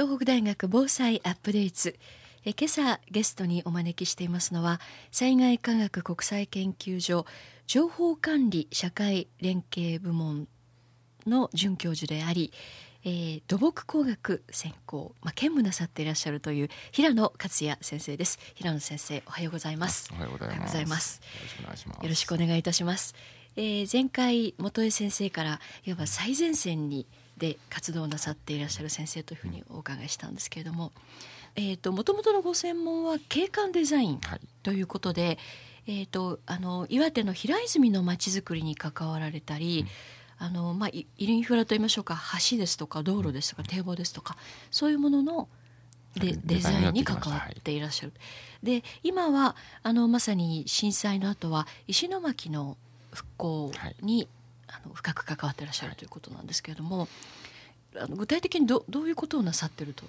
東北大学防災アップデートえ今朝ゲストにお招きしていますのは災害科学国際研究所情報管理社会連携部門の准教授であり、えー、土木工学専攻、まあ、兼務なさっていらっしゃるという平野克也先生です。平野先生おはようございます。おはようございます。よろしくお願いいたします。えー、前回元江先生からいわば最前線にで活動なさっていらっしゃる先生というふうにお伺いしたんですけれども、えっ、ー、と元々のご専門は景観デザインということで、はい、えっ、とあの岩手の平泉のまちづくりに関わられたり、うん、あのまあインフラといいましょうか橋ですとか道路ですとか堤防ですとかそういうもののでデザインに関わっていらっしゃる。で今はあのまさに震災の後は石巻の復興に、あの深く関わっていらっしゃるということなんですけれども、あの具体的にどどういうことをなさってると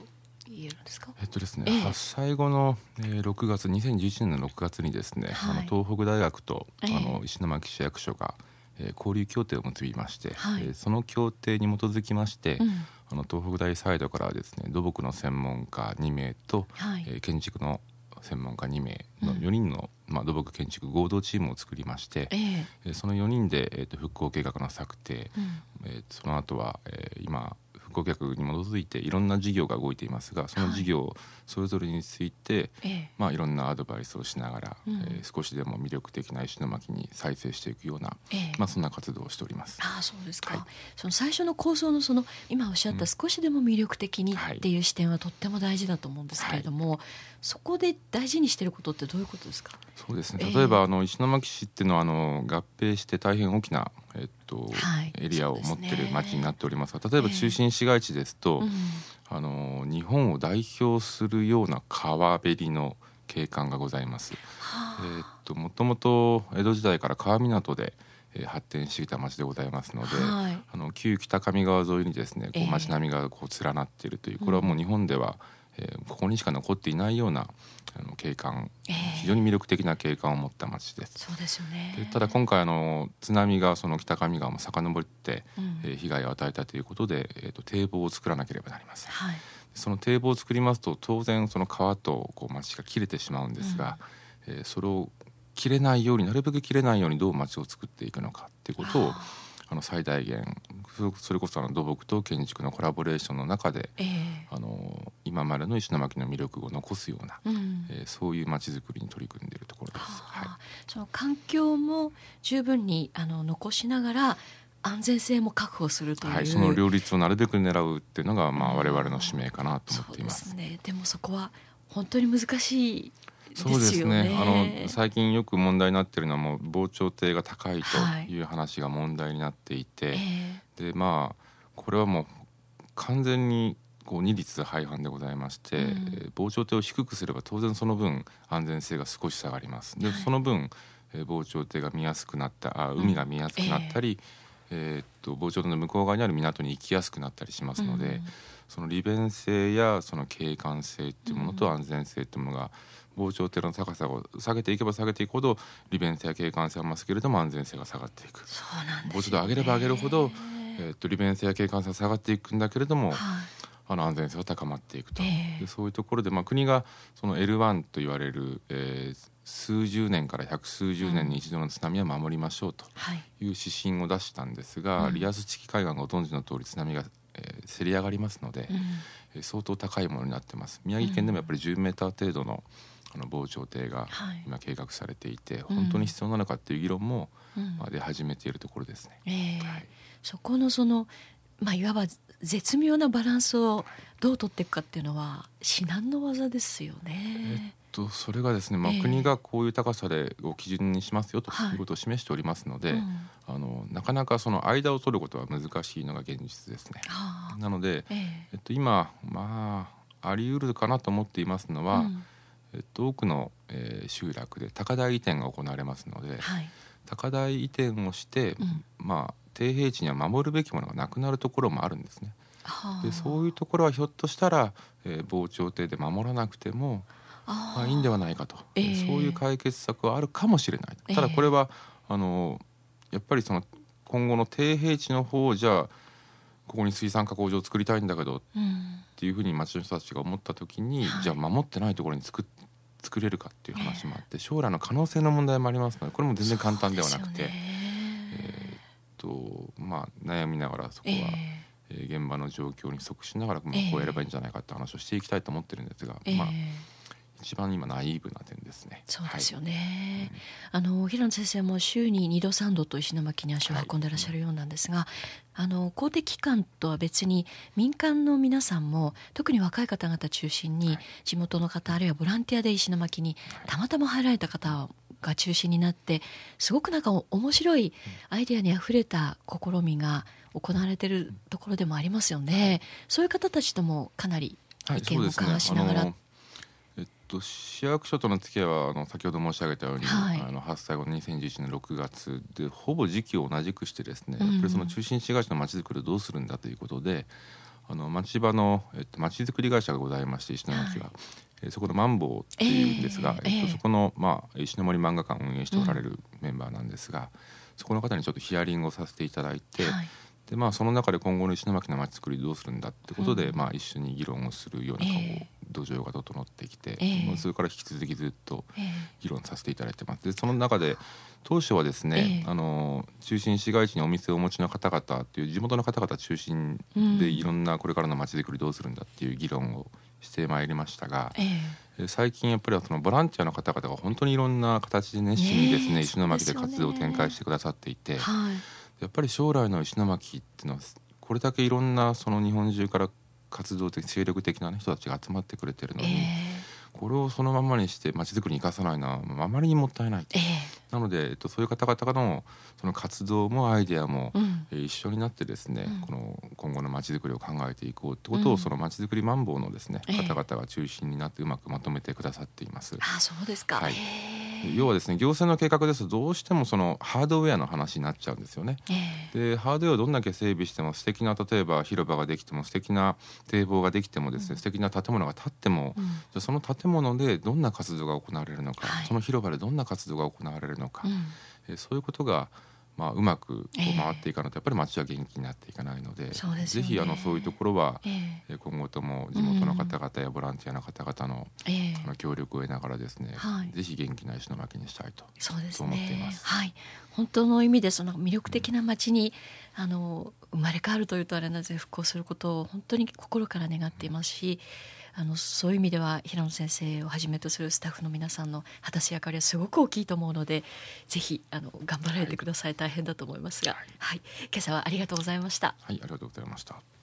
言えるんですか？えっとですね、ええ、発災後の、えー、6月2011年の6月にですね、はい、あの東北大学と、あの石巻市役所が、えー、交流協定を結びまして、はい、えー、その協定に基づきまして、うん、あの東北大サイドからですね土木の専門家2名と、はい、えー、建築の専門家2名の4人の、うん、まあ、土木建築合同チームを作りまして、えー、その4人で、えーと、復興計画の策定、うん、えー、その後は、えー、今復興計画に基づいていろんな事業が動いていますがその事業それぞれについて、はい、まあ、いろんなアドバイスをしながら、うん、えー、少しでも魅力的な石巻に再生していくような、えまあ、そんな活動をしております。あそうですか、はい、その最初の構想のその今おっしゃった少しでも魅力的にっていう視点はとっても大事だと思うんですけれども、はい、そこで大事にしていることってどういうことですかそうですね例えば、あの石巻市っていうのはあの合併して大変大きな、えっとエリアを持ってる町になっております。が例えば中心市街地ですと、あの日本を代表するような川べりの景観がございます。えっともともと江戸時代から川港でえー、発展してきた町でございますので、はい、あの旧北上川沿いにですねこう町並みがこう連なっているという、これはもう日本では、えー、ここにしか残っていないようなあの景観、えー、非常に魅力的な景観を持った町です。そうですよね。ただ今回あの津波がその北上川も遡って、うん、えー、被害を与えたということで、えーと、堤防を作らなければなりません。はい、その堤防を作りますと当然その川とこう町が切れてしまうんですが、うん、えー、それを切れないようになるべく切れないようにどう町を作っていくのかっていうことをあの最大限それこそあの土木と建築のコラボレーションの中で、えー、あの今までの石巻の魅力を残すような、うん、えー、そういう街づくりに取り組んでいるところです。はい、その環境も十分にあの残しながら安全性も確保するという、はい、その両立をなるべく狙うっていうのが、まあ、我々の使命かなと思っています。そうですね、でもそこは本当に難しいそうですね。あの最近よく問題になっているのはもう防潮堤が高いとい。う話が問題になっていて、はい、でまあこれはもう完全にこう二律背反でございまして、うん、防潮堤を低くすれば当然その分安全性が少し下がります。で、はい、その分防潮堤が見やすくなったあ海が見やすくなったり、うん、え。ー、っと防潮堤の向こう側にある港に行きやすくなったりしますので、うん、その利便性やその景観性っていうものと安全性っていうものが、防潮堤の高さを下げていけば下げていくほど利便性や景観性は増すけれども安全性が下がっていく。そうなんです、ね、防潮堤を上げれば上げるほど、えー、っと利便性や景観性は下がっていくんだけれども、はい、あの安全性は高まっていくと、えー、でそういうところで、まあ、国がその L1 と言われる、えー、数十年から百数十年に一度の津波は守りましょうとい。う指針を出したんですが、はい、リアス地域海岸ご存知の通り津波が、えー、せり上がりますので、うん、相当高いものになってます。宮城県でもやっぱり10メーター程度の、あの防潮堤が今計画されていて、はい、本当に必要なのかっていう議論も、まあ、出始めているところですね。えーはい、そこのそのまあ、いわば絶妙なバランスをどう取っていくかっていうのは至難の技ですよね。えっと、それがですね、まあ、国がこういう高さでを基準にしますよということを示しておりますので、はい。うん、あのなかなかその間を取ることは難しいのが現実ですね。なので、えー、えっと、今まああり得るかなと思っていますのは、うん。えっと、多くの、えー、集落で高台移転が行われますので、はい、高台移転をして、うん、まあ低平地には守るべきものがなくなるところもあるんですね。でそういうところはひょっとしたら、えー、防潮堤で守らなくてもまあ、いいんではないかと、えー、そういう解決策はあるかもしれない。ただこれは、えー、あのやっぱりその今後の低平地の方じゃここに水産加工場を作りたいんだけど、ってっていうふうに町の人たちが思った時に、はい、じゃあ守ってないところに作作れるかっていう話もあって、将来の可能性の問題もありますのでこれも全然簡単ではなくて、とまあ悩みながらそこは、えー、現場の状況に即しながら、まあ、こうやればいいんじゃないかって話をしていきたいと思ってるんですが、まあ一番今ナイーブな点ですね。そうですよね。はい、あの平野先生も週に二度三度と石巻に足を運んでらっしゃるようなんですが、はい、あの公的機関とは別に民間の皆さんも特に若い方々中心に地元の方あるいはボランティアで石巻にたまたま入られた方が中心になってすごくなんか面白いアイデアにあふれた試みが行われているところでもありますよね。そういう方たちともかなり意見を交わしながら、はいと市役所との付き合いはあの先ほど申し上げたように、はい、あの発災後の2011年6月でほぼ時期を同じくしてですね、うん、やっぱりその中心市街地のまちづくりをどうするんだということであの町場の、えっと、町づくり会社がございまして石巻は、はい、そこのマンボウっていうんですが、えー、えっと、そこの、まあ、石森漫画館を運営しておられるメンバーなんですが、うん、そこの方にちょっとヒアリングをさせていただいて、はい。でまあ、その中で今後の石巻のまちづくりどうするんだってことで、うん、まあ、一緒に議論をするような、えー、土壌が整ってきて、えー、それから引き続きずっと議論させていただいてます。でその中で当初はですね、えー、あの中心市街地にお店をお持ちの方々っていう地元の方々中心でいろんなこれからのまちづくりどうするんだっていう議論をしてまいりましたが、えー、最近やっぱりそのボランティアの方々が本当にいろんな形で熱心にですね、石巻で活動を展開してくださっていて、はい、やっぱり将来の石巻っていうのはこれだけいろんなその日本中から活動的精力的な、人たちが集まってくれてるのに、えー、これをそのままにしてまちづくりに生かさないのはあまりにもったいない、えー、なので、えっと、そういう方々のその活動もアイデアも、うん、えー、一緒になってですね、うん、この今後のまちづくりを考えていこうってことを、うん、そのまちづくりマンボウのですね、方々が中心になってうまくまとめてくださっています。あそうですか、はい要はですね行政の計画ですとどうしてもそのハードウェアの話になっちゃうんですよね。えー、でハードウェアをどんだけ整備しても素敵な例えば広場ができても素敵な堤防ができてもですね、うん、素敵な建物が建っても、うん、じゃその建物でどんな活動が行われるのか、はい、その広場でどんな活動が行われるのか、うん、えそういうことがまあ、うまくこう回っていかないとやっぱり町は元気になっていかないので、えー、でぜひあのそういうところは、えー、今後とも地元の方々やボランティアの方々の,、えー、の協力を得ながらですね、はい、ぜひ元気な石巻にしたいとそうです、ね、思っています。はい、本当の意味でその魅力的な町に、あの生まれ変わるというとあれなぜ復興することを本当に心から願っていますし。あのそういう意味では平野先生をはじめとするスタッフの皆さんの果たす役割はすごく大きいと思うのでぜひあの頑張られてください、はい、大変だと思いますが、はい、はい、今朝はありがとうございました。はいありがとうございました